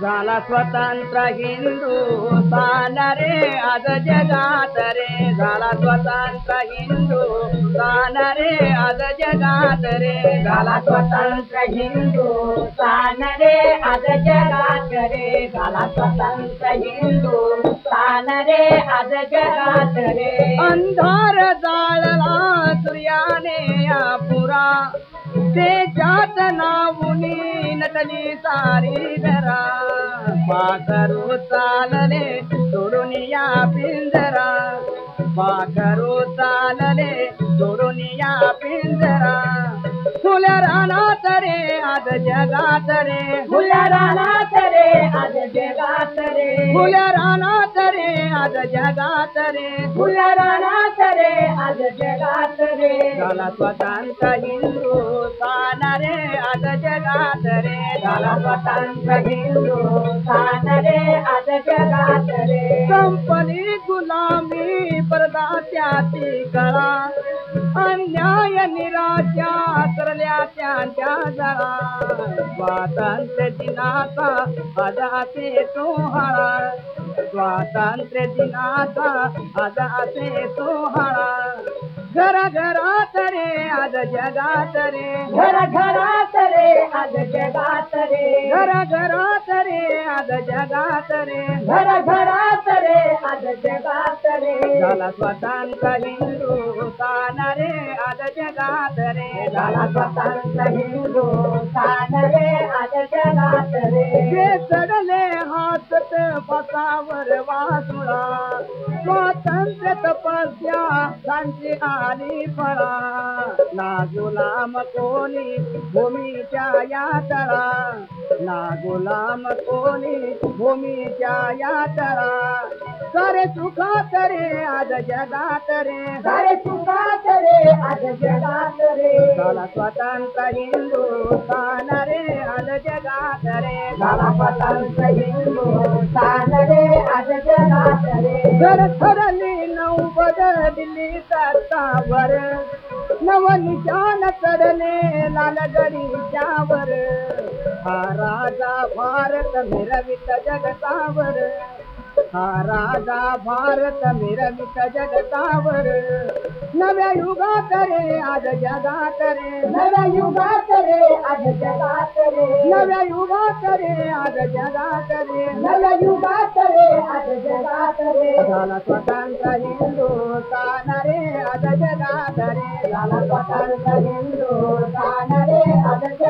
झाला स्वतंत्र हिंदू सान रे आज जगात रे झाला स्वतंत्र हिंदू हिंदुस्थान रे आज जगात रे झाला स्वतंत्र हिंदू सान रे आज जगात रे झाला स्वतंत्र हिंदू सान रे आज जगात रे अंधार जाळला सूर्याने या पुरा नाम सारी करो साल रे तुरिया पिंजरा करो साले तुरणिया बिज़रा जुला फुल राणे आज जगाते जलू पी गुलामदा अन्या तवंत्र्य तूं हाणा स्वतंत्र्य अदा तूं हा ઘર ઘર આતરે આજ જગ આતરે ઘર ઘર આતરે આજ જગ આતરે ઘર ઘર આતરે આજ જગ આતરે ઘર ઘર આતરે આજ જગ આતરે જાલા સ્વતંત્રતાની રોનન રે આજ જગ આતરે જાલા સ્વતંત્રતાની રોનન રે सावर वासुळा स्वातंत्र्य तपस्या त्यांची आली फळा गुलाम कोणी भूमीच्या यात्रा गुलाम कोणी भूमीच्या यात्रा सरे सुखात रे आज जगात रे सरे सुखात रे आज जगात रे झाला स्वतंत्र हिंदुस्थान रे आज जगात रे झाला स्वतंत्र हिंदू करली नदली साबर नवानवर राजा मारत मेर बि तांवर રાજા ભારત મેરા મિત જગતા પર નવયુગા કરે આજ જગા કરે નવયુગા કરે આજ જગા કરે નવયુગા કરે આજ જગા કરે નવયુગા કરે આજ જગા કરે આલા સ્વતંત્ર હિન્દુતા નારે આજ જગા કરે લાલા પટાન હિન્દુતા નારે આજ